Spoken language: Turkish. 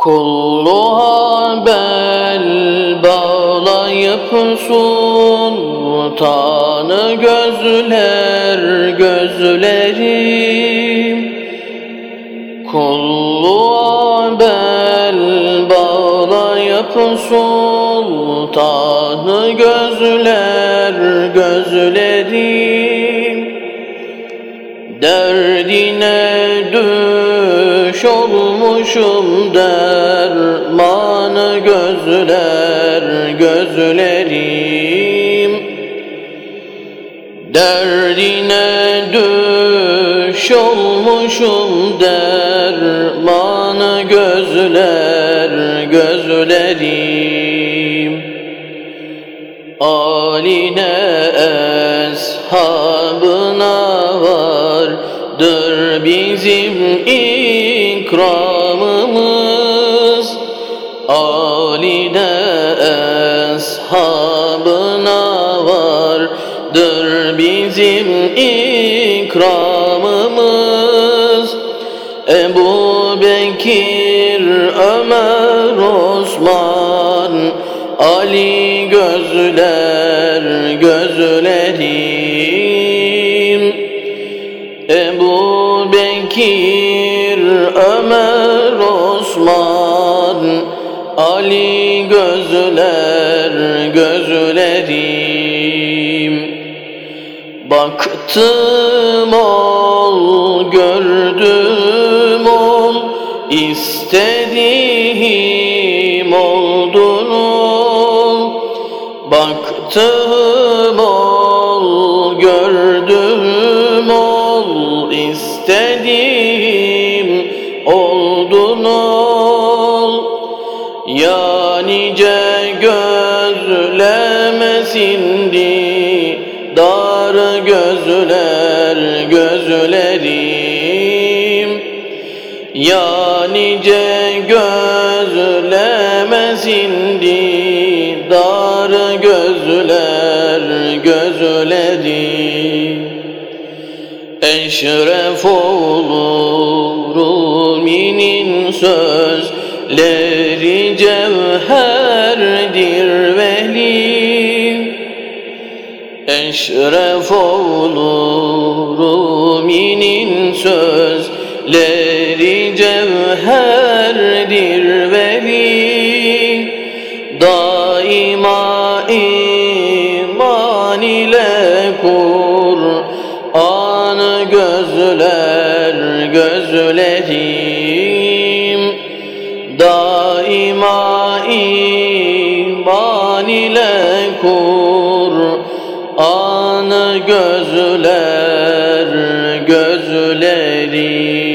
Kulluğa bel bağlayıp sultanı gözler gözlerim. Kulluğa bel bağlayıp sultanı gözler gözlerim. Derdine düş olmuşum dermanı gözler gözlerim. Derdine düş olmuşum dermanı gözler gözlerim. Aline eshabına bizim ikramımız Aline eshabına vardır. Bizim ikramımız Ebu Bekir, Ömer, Osman, Ali gözler gözlerim. Ebu Bekir, Ömer, Osman, Ali gözler gözlerim Baktım ol, gördüm ol, istediğim oldun ol. Baktım ol, istediğim oldun ol. Ya nice gözlemesin dar gözler gözlerim Ya nice gözlemesin dar gözler Eşref olur Rumi'nin sözleri cevherdir veli Eşref olur Rumi'nin sözleri cevherdir veli Daima iman ile Kur'an'ı gözlerim Daima iman ile Kur'an'ı gözler gözlerim